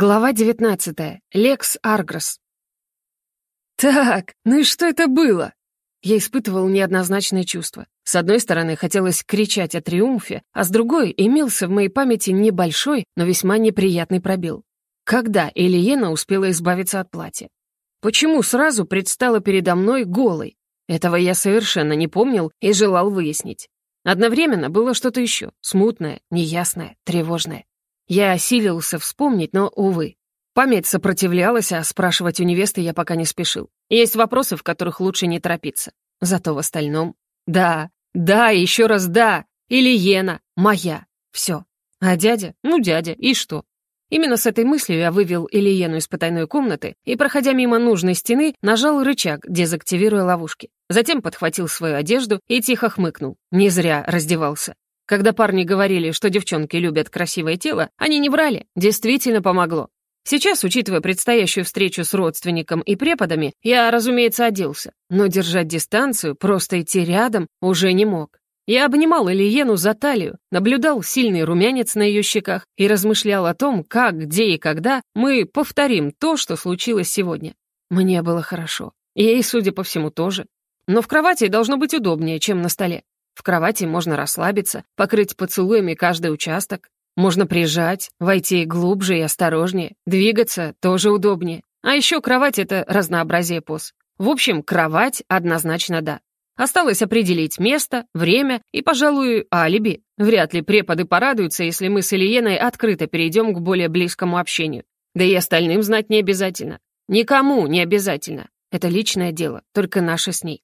Глава 19. Лекс Аргрос. Так, ну и что это было? Я испытывал неоднозначные чувства. С одной стороны, хотелось кричать о триумфе, а с другой имелся в моей памяти небольшой, но весьма неприятный пробел. Когда Элиена успела избавиться от платья? Почему сразу предстала передо мной голой? Этого я совершенно не помнил и желал выяснить. Одновременно было что-то еще, смутное, неясное, тревожное. Я осилился вспомнить, но, увы. Память сопротивлялась, а спрашивать у невесты я пока не спешил. Есть вопросы, в которых лучше не торопиться. Зато в остальном... Да, да, еще раз да. Или Ена, моя. Все. А дядя? Ну, дядя, и что? Именно с этой мыслью я вывел Ильену из потайной комнаты и, проходя мимо нужной стены, нажал рычаг, дезактивируя ловушки. Затем подхватил свою одежду и тихо хмыкнул. Не зря раздевался. Когда парни говорили, что девчонки любят красивое тело, они не врали, действительно помогло. Сейчас, учитывая предстоящую встречу с родственником и преподами, я, разумеется, оделся, но держать дистанцию, просто идти рядом, уже не мог. Я обнимал Ильену за талию, наблюдал сильный румянец на ее щеках и размышлял о том, как, где и когда мы повторим то, что случилось сегодня. Мне было хорошо. Ей, судя по всему, тоже. Но в кровати должно быть удобнее, чем на столе. В кровати можно расслабиться, покрыть поцелуями каждый участок. Можно прижать, войти глубже и осторожнее. Двигаться тоже удобнее. А еще кровать — это разнообразие поз. В общем, кровать однозначно да. Осталось определить место, время и, пожалуй, алиби. Вряд ли преподы порадуются, если мы с Ильеной открыто перейдем к более близкому общению. Да и остальным знать не обязательно. Никому не обязательно. Это личное дело, только наше с ней.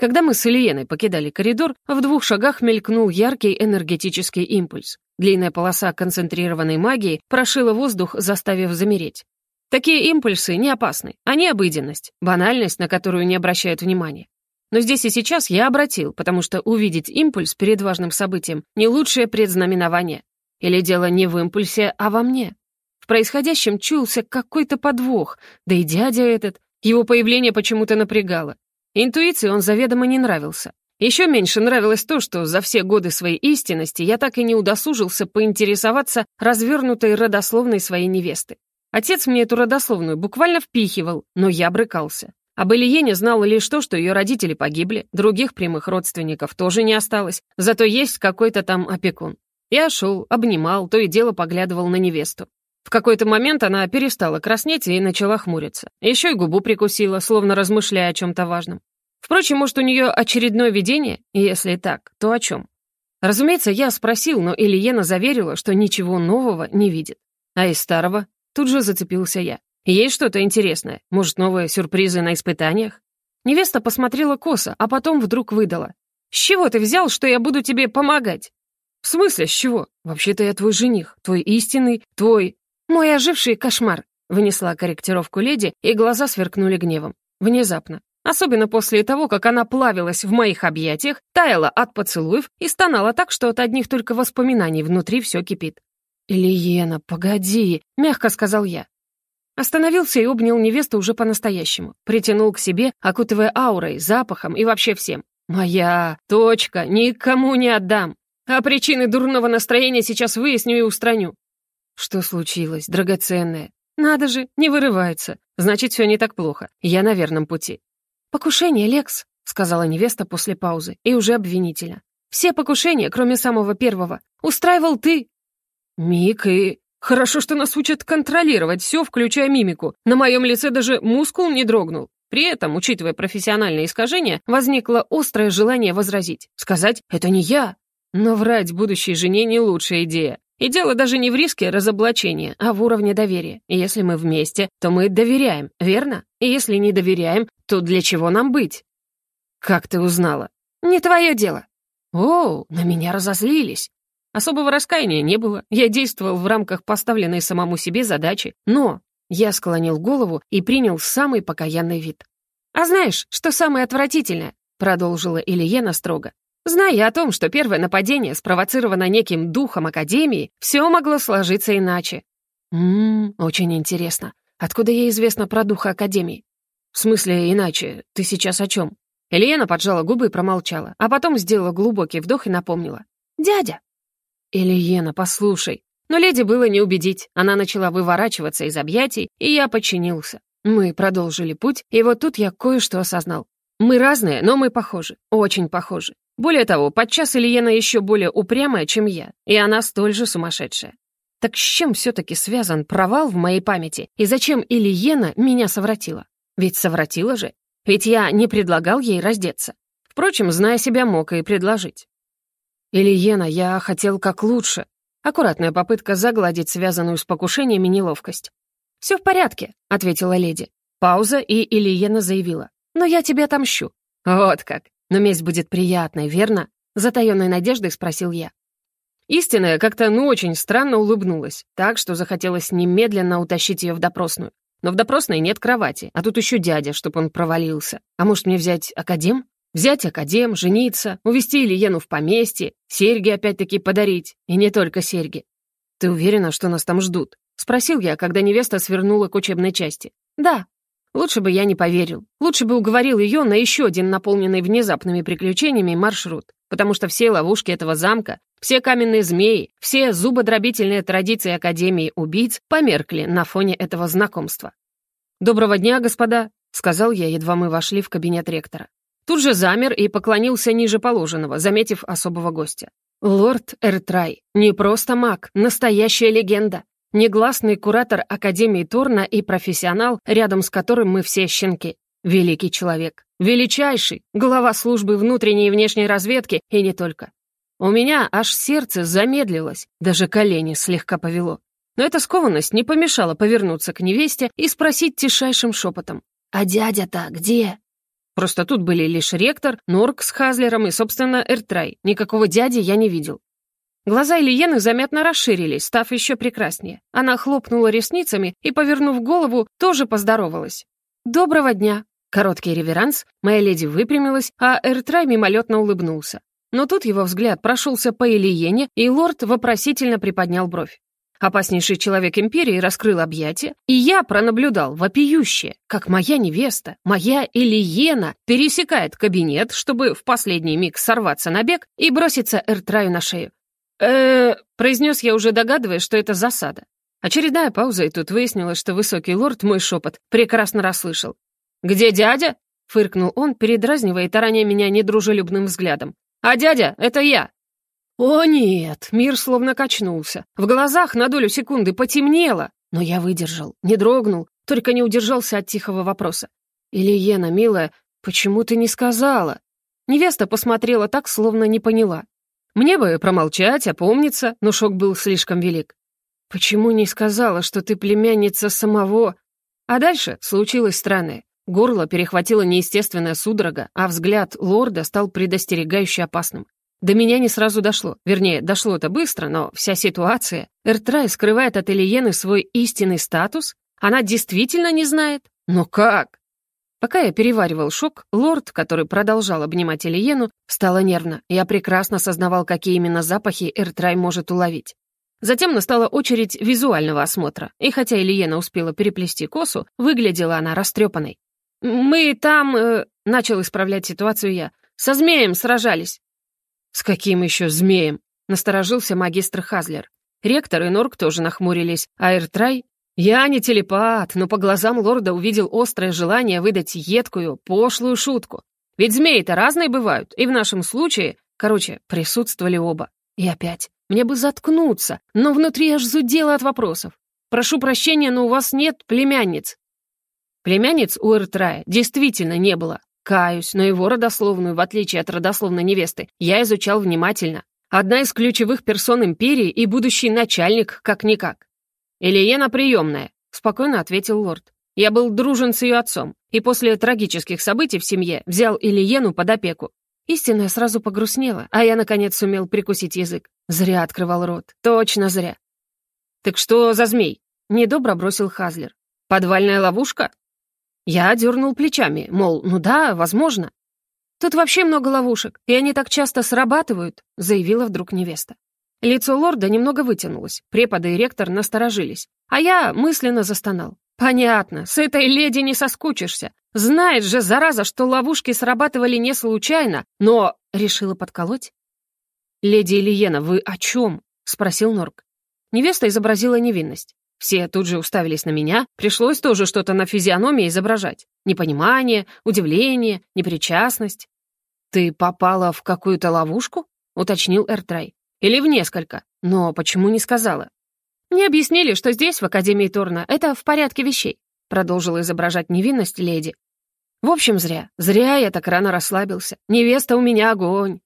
Когда мы с Ильеной покидали коридор, в двух шагах мелькнул яркий энергетический импульс. Длинная полоса концентрированной магии прошила воздух, заставив замереть. Такие импульсы не опасны, они обыденность, банальность, на которую не обращают внимания. Но здесь и сейчас я обратил, потому что увидеть импульс перед важным событием — не лучшее предзнаменование. Или дело не в импульсе, а во мне. В происходящем чулся какой-то подвох, да и дядя этот, его появление почему-то напрягало. Интуиции он заведомо не нравился. Еще меньше нравилось то, что за все годы своей истинности я так и не удосужился поинтересоваться развернутой родословной своей невесты. Отец мне эту родословную буквально впихивал, но я брыкался. Об Ильене знала лишь то, что ее родители погибли, других прямых родственников тоже не осталось, зато есть какой-то там опекун. Я шел, обнимал, то и дело поглядывал на невесту. В какой-то момент она перестала краснеть и начала хмуриться. Еще и губу прикусила, словно размышляя о чем-то важном. Впрочем, может, у нее очередное видение? Если так, то о чем? Разумеется, я спросил, но Ильена заверила, что ничего нового не видит. А из старого тут же зацепился я. Есть что-то интересное? Может, новые сюрпризы на испытаниях? Невеста посмотрела косо, а потом вдруг выдала. «С чего ты взял, что я буду тебе помогать?» «В смысле, с чего? Вообще-то я твой жених, твой истинный, твой...» «Мой оживший кошмар», — вынесла корректировку леди, и глаза сверкнули гневом. Внезапно. Особенно после того, как она плавилась в моих объятиях, таяла от поцелуев и стонала так, что от одних только воспоминаний внутри все кипит. «Ильена, погоди», — мягко сказал я. Остановился и обнял невесту уже по-настоящему. Притянул к себе, окутывая аурой, запахом и вообще всем. «Моя точка, никому не отдам. А причины дурного настроения сейчас выясню и устраню. Что случилось, драгоценное? Надо же, не вырывается. Значит, все не так плохо. Я на верном пути. «Покушение, Лекс», — сказала невеста после паузы, и уже обвинительно. «Все покушения, кроме самого первого, устраивал ты». «Мик и...» «Хорошо, что нас учат контролировать все, включая мимику. На моем лице даже мускул не дрогнул. При этом, учитывая профессиональные искажения, возникло острое желание возразить. Сказать «это не я». Но врать будущей жене не лучшая идея. И дело даже не в риске разоблачения, а в уровне доверия. Если мы вместе, то мы доверяем, верно? И если не доверяем, то для чего нам быть? Как ты узнала? Не твое дело. О, на меня разозлились. Особого раскаяния не было. Я действовал в рамках поставленной самому себе задачи. Но я склонил голову и принял самый покаянный вид. «А знаешь, что самое отвратительное?» — продолжила Ильена строго. Зная о том, что первое нападение спровоцировано неким духом Академии, все могло сложиться иначе. Ммм, очень интересно. Откуда ей известно про духа Академии? В смысле, иначе? Ты сейчас о чем? Ильена поджала губы и промолчала, а потом сделала глубокий вдох и напомнила. «Дядя!» «Ильена, послушай, Но леди было не убедить, она начала выворачиваться из объятий, и я подчинился. Мы продолжили путь, и вот тут я кое-что осознал. Мы разные, но мы похожи, очень похожи. Более того, подчас Ильена еще более упрямая, чем я, и она столь же сумасшедшая. Так с чем все-таки связан провал в моей памяти, и зачем Ильена меня совратила? Ведь совратила же. Ведь я не предлагал ей раздеться. Впрочем, зная себя, мог и предложить. «Ильена, я хотел как лучше». Аккуратная попытка загладить связанную с покушениями неловкость. «Все в порядке», — ответила леди. Пауза, и Ильена заявила. «Но я тебя отомщу». «Вот как. Но месть будет приятной, верно?» Затаённой надеждой спросил я. Истинная как-то, ну, очень странно улыбнулась, так что захотелось немедленно утащить ее в допросную. Но в допросной нет кровати, а тут еще дядя, чтоб он провалился. А может мне взять академ? Взять академ, жениться, увезти Ильену в поместье, серьги опять-таки подарить. И не только серьги. «Ты уверена, что нас там ждут?» — спросил я, когда невеста свернула к учебной части. «Да». Лучше бы я не поверил. Лучше бы уговорил ее на еще один наполненный внезапными приключениями маршрут, потому что все ловушки этого замка, все каменные змеи, все зубодробительные традиции Академии убийц померкли на фоне этого знакомства. «Доброго дня, господа», — сказал я, едва мы вошли в кабинет ректора. Тут же замер и поклонился ниже положенного, заметив особого гостя. Лорд Эртрай, не просто маг, настоящая легенда. Негласный куратор Академии Торна и профессионал, рядом с которым мы все щенки. Великий человек. Величайший. Глава службы внутренней и внешней разведки, и не только. У меня аж сердце замедлилось, даже колени слегка повело. Но эта скованность не помешала повернуться к невесте и спросить тишайшим шепотом. «А дядя-то где?» Просто тут были лишь ректор, Норк с Хазлером и, собственно, Эртрай. Никакого дяди я не видел. Глаза Ильены заметно расширились, став еще прекраснее. Она хлопнула ресницами и, повернув голову, тоже поздоровалась. «Доброго дня!» Короткий реверанс, моя леди выпрямилась, а Эртрай мимолетно улыбнулся. Но тут его взгляд прошелся по Ильене, и лорд вопросительно приподнял бровь. Опаснейший человек империи раскрыл объятия, и я пронаблюдал вопиющее, как моя невеста, моя Ильена, пересекает кабинет, чтобы в последний миг сорваться на бег и броситься Эртраю на шею. Э произнес я, уже догадываясь, что это засада. Очередная пауза, и тут выяснилось, что высокий лорд мой шепот прекрасно расслышал. «Где дядя?» — фыркнул он, передразнивая и тараня меня недружелюбным взглядом. «А дядя, это я!» О нет, мир словно качнулся. В глазах на долю секунды потемнело. Но я выдержал, не дрогнул, только не удержался от тихого вопроса. «Ильена, милая, почему ты не сказала?» Невеста посмотрела так, словно не поняла. Мне бы промолчать, опомниться, но шок был слишком велик. «Почему не сказала, что ты племянница самого...» А дальше случилось странное. Горло перехватило неестественная судорога, а взгляд лорда стал предостерегающе опасным. До меня не сразу дошло. Вернее, дошло это быстро, но вся ситуация... Эртрай скрывает от Элиены свой истинный статус? Она действительно не знает? Но как? Пока я переваривал шок, лорд, который продолжал обнимать Элиену, стало нервно. Я прекрасно сознавал, какие именно запахи Эртрай может уловить. Затем настала очередь визуального осмотра, и хотя Элиена успела переплести косу, выглядела она растрепанной. «Мы там...» э, — начал исправлять ситуацию я. «Со змеем сражались». «С каким еще змеем?» — насторожился магистр Хазлер. Ректор и Норк тоже нахмурились, а Эртрай... Я не телепат, но по глазам лорда увидел острое желание выдать едкую, пошлую шутку. Ведь змеи-то разные бывают, и в нашем случае... Короче, присутствовали оба. И опять, мне бы заткнуться, но внутри аж зудело от вопросов. «Прошу прощения, но у вас нет племянниц». Племянниц у Эртрая действительно не было. Каюсь, но его родословную, в отличие от родословной невесты, я изучал внимательно. Одна из ключевых персон империи и будущий начальник, как-никак. «Ильена приемная», — спокойно ответил лорд. «Я был дружен с ее отцом, и после трагических событий в семье взял Ильену под опеку. Истинная сразу погрустнела, а я, наконец, сумел прикусить язык. Зря открывал рот. Точно зря. «Так что за змей?» — недобро бросил Хазлер. «Подвальная ловушка?» Я дернул плечами, мол, ну да, возможно. «Тут вообще много ловушек, и они так часто срабатывают», — заявила вдруг невеста. Лицо лорда немного вытянулось, преподы и ректор насторожились, а я мысленно застонал. «Понятно, с этой леди не соскучишься. Знает же, зараза, что ловушки срабатывали не случайно, но...» — решила подколоть. «Леди Ильена, вы о чем?» — спросил Норк. Невеста изобразила невинность. Все тут же уставились на меня, пришлось тоже что-то на физиономии изображать. Непонимание, удивление, непричастность. «Ты попала в какую-то ловушку?» — уточнил Эртрай. «Или в несколько? Но почему не сказала?» «Мне объяснили, что здесь, в Академии Торна, это в порядке вещей», — продолжила изображать невинность леди. «В общем, зря. Зря я так рано расслабился. Невеста у меня огонь».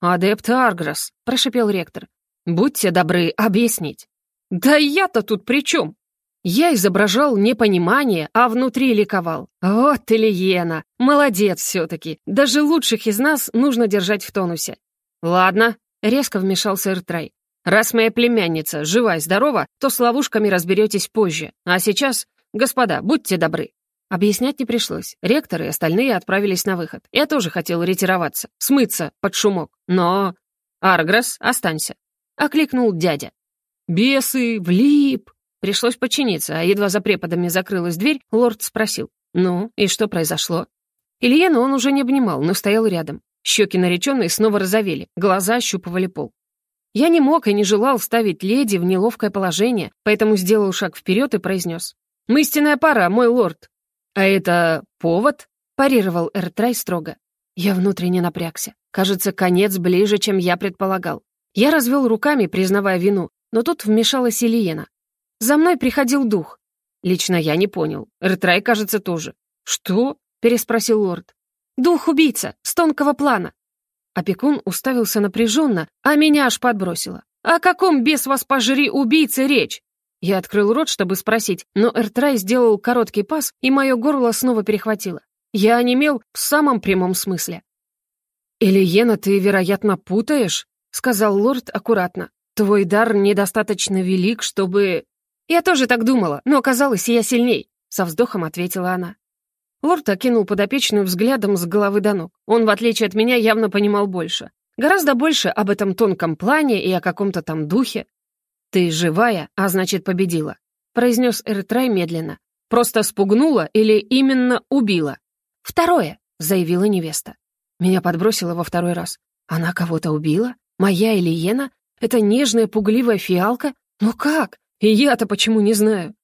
«Адепт Аргрос», — прошипел ректор. «Будьте добры объяснить». «Да я-то тут при чем?» Я изображал непонимание, а внутри ликовал. «Вот Ильена! Молодец все-таки! Даже лучших из нас нужно держать в тонусе!» «Ладно», — резко вмешался Эртрай. «Раз моя племянница жива и здорова, то с ловушками разберетесь позже. А сейчас, господа, будьте добры». Объяснять не пришлось. Ректор и остальные отправились на выход. Я тоже хотел ретироваться, смыться под шумок. Но... «Аргресс, останься», — окликнул дядя. «Бесы, влип!» Пришлось подчиниться, а едва за преподами закрылась дверь, лорд спросил. «Ну, и что произошло?» Ильену он уже не обнимал, но стоял рядом. Щеки нареченной снова розовели, глаза ощупывали пол. Я не мог и не желал ставить леди в неловкое положение, поэтому сделал шаг вперед и произнес. «Мы истинная пара, мой лорд». «А это повод?» — парировал Эртрай строго. Я внутренне напрягся. Кажется, конец ближе, чем я предполагал. Я развел руками, признавая вину, но тут вмешалась Ильена. «За мной приходил дух». Лично я не понял. Ретрай, кажется, тоже. «Что?» — переспросил лорд. «Дух-убийца, с тонкого плана». Опекун уставился напряженно, а меня аж подбросило. «О каком, без вас пожри, убийце речь?» Я открыл рот, чтобы спросить, но Эртрай сделал короткий пас, и мое горло снова перехватило. Я онемел в самом прямом смысле. «Элиена, ты, вероятно, путаешь?» — сказал лорд аккуратно. Твой дар недостаточно велик, чтобы...» «Я тоже так думала, но оказалось, я сильней», — со вздохом ответила она. Лорд окинул подопечную взглядом с головы до ног. Он, в отличие от меня, явно понимал больше. Гораздо больше об этом тонком плане и о каком-то там духе. «Ты живая, а значит, победила», — произнес Эртрай медленно. «Просто спугнула или именно убила?» «Второе», — заявила невеста. Меня подбросило во второй раз. «Она кого-то убила? Моя или Ена? Это нежная, пугливая фиалка? Ну как? И я-то почему не знаю?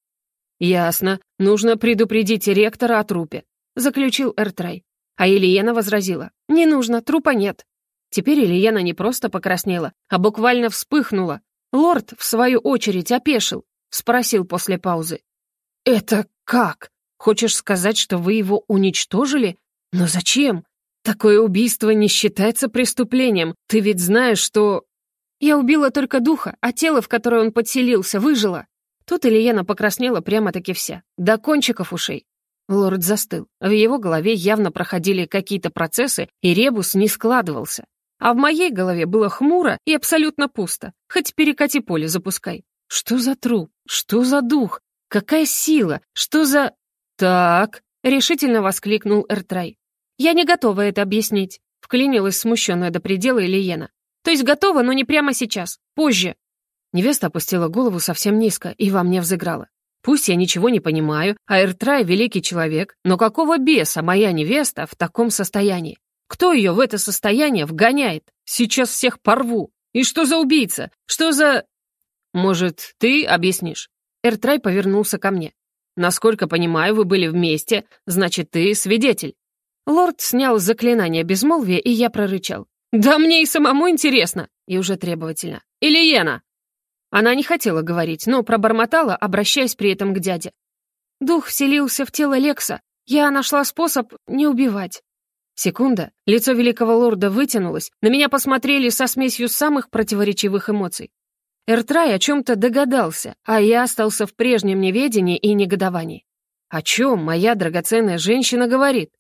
Ясно. Нужно предупредить ректора о трупе, заключил Эртрай. А Ильена возразила. Не нужно, трупа нет. Теперь Ильена не просто покраснела, а буквально вспыхнула. Лорд, в свою очередь, опешил. Спросил после паузы. «Это как? Хочешь сказать, что вы его уничтожили? Но зачем? Такое убийство не считается преступлением. Ты ведь знаешь, что...» Я убила только духа, а тело, в которое он подселился, выжило. Тут Ильена покраснела прямо-таки вся, до кончиков ушей. Лорд застыл. В его голове явно проходили какие-то процессы, и ребус не складывался. А в моей голове было хмуро и абсолютно пусто. Хоть перекати поле запускай. Что за труп? Что за дух? Какая сила? Что за... Так, решительно воскликнул Эртрай. Я не готова это объяснить. Вклинилась смущенная до предела Ильена. То есть готова, но не прямо сейчас. Позже». Невеста опустила голову совсем низко и во мне взыграла. Пусть я ничего не понимаю, а Эртрай — великий человек, но какого беса моя невеста в таком состоянии? Кто ее в это состояние вгоняет? Сейчас всех порву. И что за убийца? Что за... Может, ты объяснишь? Эртрай повернулся ко мне. Насколько понимаю, вы были вместе, значит, ты свидетель. Лорд снял заклинание безмолвия, и я прорычал. «Да мне и самому интересно!» И уже требовательно. «Ильена!» Она не хотела говорить, но пробормотала, обращаясь при этом к дяде. «Дух вселился в тело Лекса. Я нашла способ не убивать». Секунда, лицо великого лорда вытянулось, на меня посмотрели со смесью самых противоречивых эмоций. Эртрай о чем-то догадался, а я остался в прежнем неведении и негодовании. О чем моя драгоценная женщина говорит?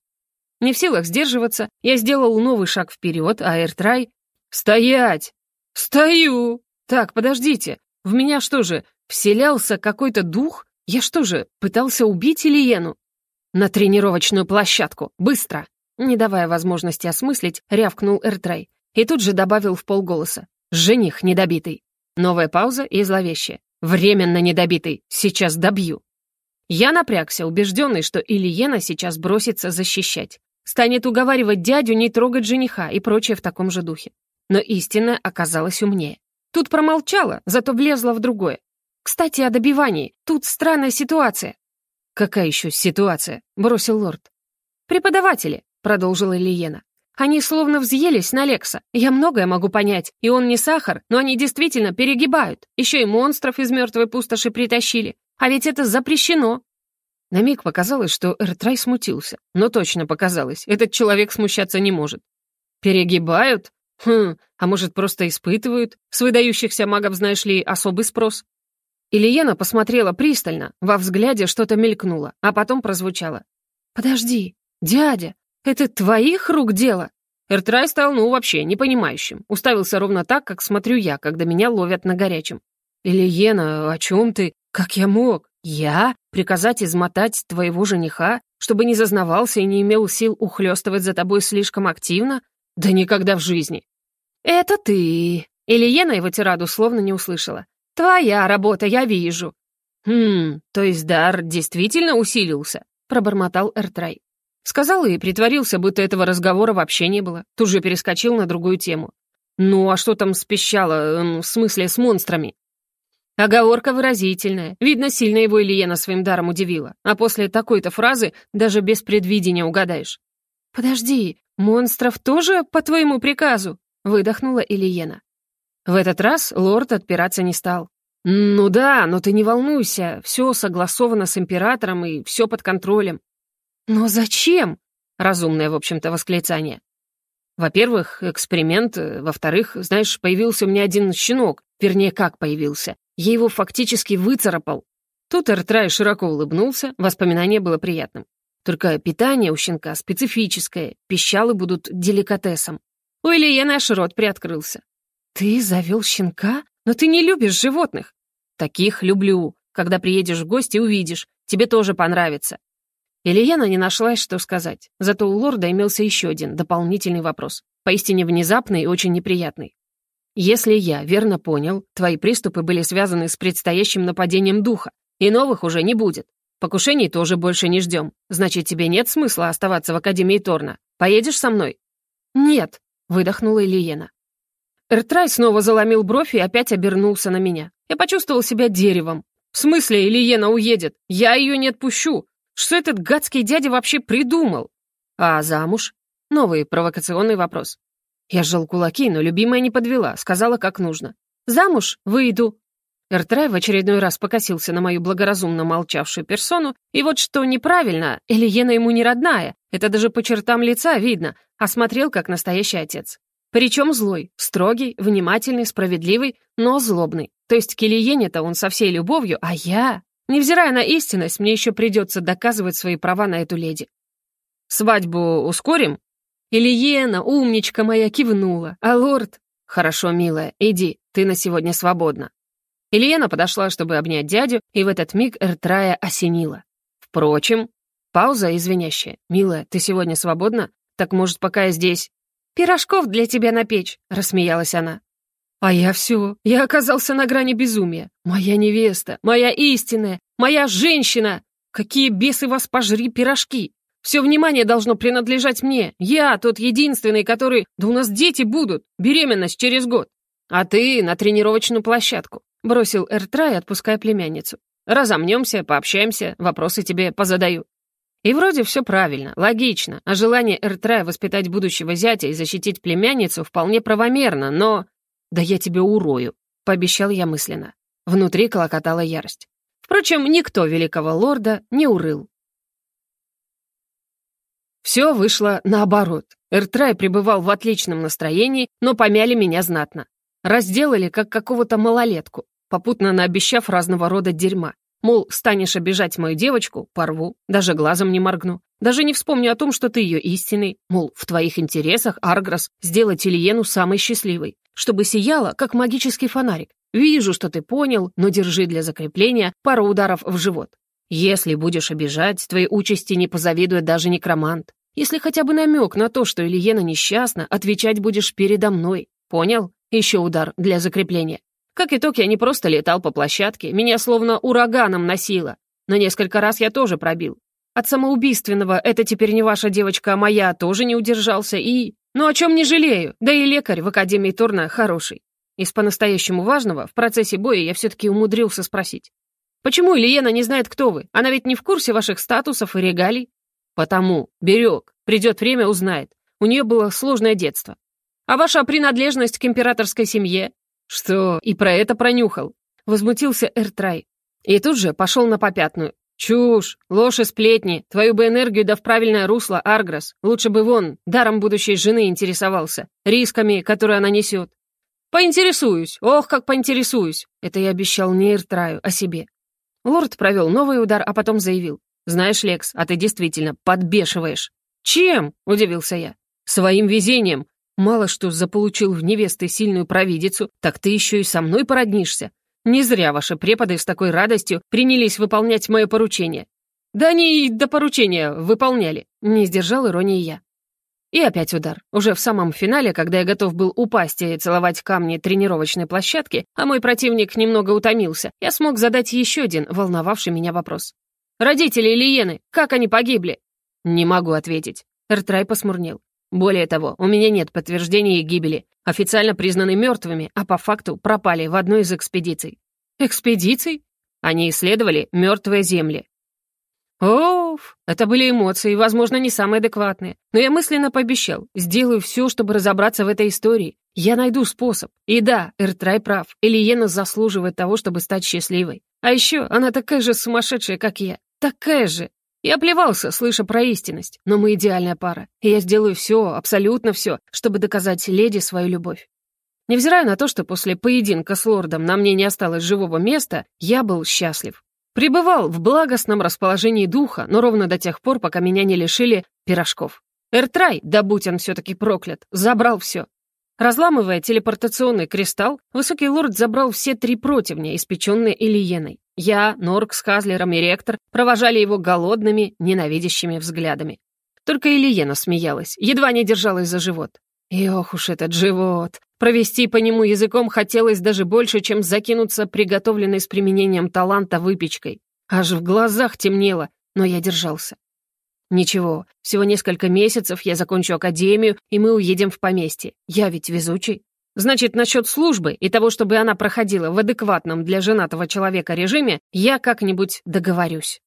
Не в силах сдерживаться, я сделал новый шаг вперед, а Эртрай... «Стоять!» «Стою!» «Так, подождите, в меня что же, вселялся какой-то дух? Я что же, пытался убить Ильену?» «На тренировочную площадку! Быстро!» Не давая возможности осмыслить, рявкнул Эртрей. И тут же добавил в полголоса. «Жених недобитый!» Новая пауза и зловещая. «Временно недобитый! Сейчас добью!» Я напрягся, убежденный, что Ильена сейчас бросится защищать. Станет уговаривать дядю не трогать жениха и прочее в таком же духе. Но истинная оказалась умнее. Тут промолчала, зато влезла в другое. Кстати, о добивании. Тут странная ситуация». «Какая еще ситуация?» — бросил лорд. «Преподаватели», — продолжила Лиена. «Они словно взъелись на Лекса. Я многое могу понять, и он не сахар, но они действительно перегибают. Еще и монстров из мертвой пустоши притащили. А ведь это запрещено». На миг показалось, что Эртрай смутился. Но точно показалось, этот человек смущаться не может. «Перегибают? Хм, а может, просто испытывают? С выдающихся магов, знаешь ли, особый спрос?» Ильена посмотрела пристально, во взгляде что-то мелькнуло, а потом прозвучало. «Подожди, дядя, это твоих рук дело?» Эртрай стал, ну, вообще непонимающим. Уставился ровно так, как смотрю я, когда меня ловят на горячем. «Ильена, о чем ты? Как я мог? Я? Приказать измотать твоего жениха, чтобы не зазнавался и не имел сил ухлёстывать за тобой слишком активно? Да никогда в жизни!» «Это ты!» Ильена его тираду словно не услышала. «Твоя работа, я вижу». «Хм, то есть дар действительно усилился?» — пробормотал Эртрай. Сказал и притворился, будто этого разговора вообще не было. Тут же перескочил на другую тему. «Ну, а что там с эм, в смысле, с монстрами?» Оговорка выразительная. Видно, сильно его Ильена своим даром удивила. А после такой-то фразы даже без предвидения угадаешь. «Подожди, монстров тоже по твоему приказу?» — выдохнула Ильена. В этот раз лорд отпираться не стал. «Ну да, но ты не волнуйся, все согласовано с императором и все под контролем». «Но зачем?» — разумное, в общем-то, восклицание. Во-первых, эксперимент, во-вторых, знаешь, появился у меня один щенок, вернее, как появился. Я его фактически выцарапал. Тут Эртрай широко улыбнулся, воспоминание было приятным. Только питание у щенка специфическое, пищалы будут деликатесом. У Ильи наш рот приоткрылся. «Ты завел щенка? Но ты не любишь животных!» «Таких люблю. Когда приедешь в гости, увидишь. Тебе тоже понравится». Ильяна не нашлась, что сказать. Зато у лорда имелся еще один дополнительный вопрос. Поистине внезапный и очень неприятный. «Если я верно понял, твои приступы были связаны с предстоящим нападением духа, и новых уже не будет. Покушений тоже больше не ждем. Значит, тебе нет смысла оставаться в Академии Торна. Поедешь со мной?» «Нет», — выдохнула Ильена. Эртрай снова заломил бровь и опять обернулся на меня. Я почувствовал себя деревом. В смысле, Ильена уедет? Я ее не отпущу. Что этот гадский дядя вообще придумал? А замуж? Новый провокационный вопрос. Я сжал кулаки, но любимая не подвела, сказала, как нужно. «Замуж? Выйду». Эртрай в очередной раз покосился на мою благоразумно молчавшую персону, и вот что неправильно, Элиена ему не родная, это даже по чертам лица видно, а смотрел как настоящий отец. Причем злой, строгий, внимательный, справедливый, но злобный. То есть к Ильене-то он со всей любовью, а я... Невзирая на истинность, мне еще придется доказывать свои права на эту леди. «Свадьбу ускорим?» Ильена, умничка моя, кивнула, а лорд... «Хорошо, милая, иди, ты на сегодня свободна». Ильена подошла, чтобы обнять дядю, и в этот миг Эртрая осенила. Впрочем, пауза извинящая. «Милая, ты сегодня свободна? Так, может, пока я здесь...» «Пирожков для тебя напечь», — рассмеялась она. А я все, я оказался на грани безумия. Моя невеста, моя истинная, моя женщина! Какие бесы вас пожри пирожки! Все внимание должно принадлежать мне. Я тот единственный, который... Да у нас дети будут. Беременность через год. А ты на тренировочную площадку. Бросил Эртрай, отпуская племянницу. Разомнемся, пообщаемся, вопросы тебе позадаю. И вроде все правильно, логично, а желание Эртрая воспитать будущего зятя и защитить племянницу вполне правомерно, но... «Да я тебя урою», — пообещал я мысленно. Внутри колокотала ярость. Впрочем, никто великого лорда не урыл. Все вышло наоборот. Эртрай пребывал в отличном настроении, но помяли меня знатно. Разделали, как какого-то малолетку, попутно наобещав разного рода дерьма. Мол, станешь обижать мою девочку, порву, даже глазом не моргну. Даже не вспомню о том, что ты ее истинный. Мол, в твоих интересах, Аргрос, сделать Ильену самой счастливой, чтобы сияла, как магический фонарик. Вижу, что ты понял, но держи для закрепления пару ударов в живот. Если будешь обижать, твоей участи не позавидует даже некромант. Если хотя бы намек на то, что Ильена несчастна, отвечать будешь передо мной. Понял? Еще удар для закрепления. Как итог, я не просто летал по площадке, меня словно ураганом носило. Но несколько раз я тоже пробил. От самоубийственного «это теперь не ваша девочка, а моя» тоже не удержался и... Ну о чем не жалею, да и лекарь в Академии Турна хороший. из по-настоящему важного в процессе боя я все-таки умудрился спросить. «Почему Ильена не знает, кто вы? Она ведь не в курсе ваших статусов и регалий?» «Потому. Берег. Придет время, узнает. У нее было сложное детство. А ваша принадлежность к императорской семье?» «Что, и про это пронюхал?» Возмутился Эртрай. И тут же пошел на попятную. «Чушь, ложь и сплетни. Твою бы энергию да в правильное русло, Аргрос. Лучше бы вон, даром будущей жены интересовался. Рисками, которые она несет. «Поинтересуюсь! Ох, как поинтересуюсь!» Это я обещал не Иртраю, а себе. Лорд провел новый удар, а потом заявил. «Знаешь, Лекс, а ты действительно подбешиваешь». «Чем?» — удивился я. «Своим везением. Мало что заполучил в невесты сильную провидицу, так ты еще и со мной породнишься. Не зря ваши преподы с такой радостью принялись выполнять мое поручение. Да они и до поручения выполняли. Не сдержал иронии я. И опять удар. Уже в самом финале, когда я готов был упасть и целовать камни тренировочной площадки, а мой противник немного утомился, я смог задать еще один волновавший меня вопрос. «Родители Ильены, как они погибли?» «Не могу ответить». Эртрай посмурнел. «Более того, у меня нет подтверждения их гибели официально признаны мертвыми, а по факту пропали в одной из экспедиций. Экспедиций? Они исследовали мертвые земли. Оф, это были эмоции, возможно, не самые адекватные. Но я мысленно пообещал, сделаю все, чтобы разобраться в этой истории. Я найду способ. И да, Эртрай прав, Элиена заслуживает того, чтобы стать счастливой. А еще она такая же сумасшедшая, как я. Такая же. Я плевался, слыша про истинность, но мы идеальная пара, и я сделаю все, абсолютно все, чтобы доказать леди свою любовь. Невзирая на то, что после поединка с лордом на мне не осталось живого места, я был счастлив. Пребывал в благостном расположении духа, но ровно до тех пор, пока меня не лишили пирожков. Эртрай, да будь он все-таки проклят, забрал все. Разламывая телепортационный кристалл, высокий лорд забрал все три противня, испеченные Ильеной. Я, Норк с Хазлером и ректор провожали его голодными, ненавидящими взглядами. Только Ильена смеялась, едва не держалась за живот. И ох уж этот живот! Провести по нему языком хотелось даже больше, чем закинуться приготовленной с применением таланта выпечкой. Аж в глазах темнело, но я держался. Ничего, всего несколько месяцев я закончу академию, и мы уедем в поместье. Я ведь везучий. Значит, насчет службы и того, чтобы она проходила в адекватном для женатого человека режиме, я как-нибудь договорюсь.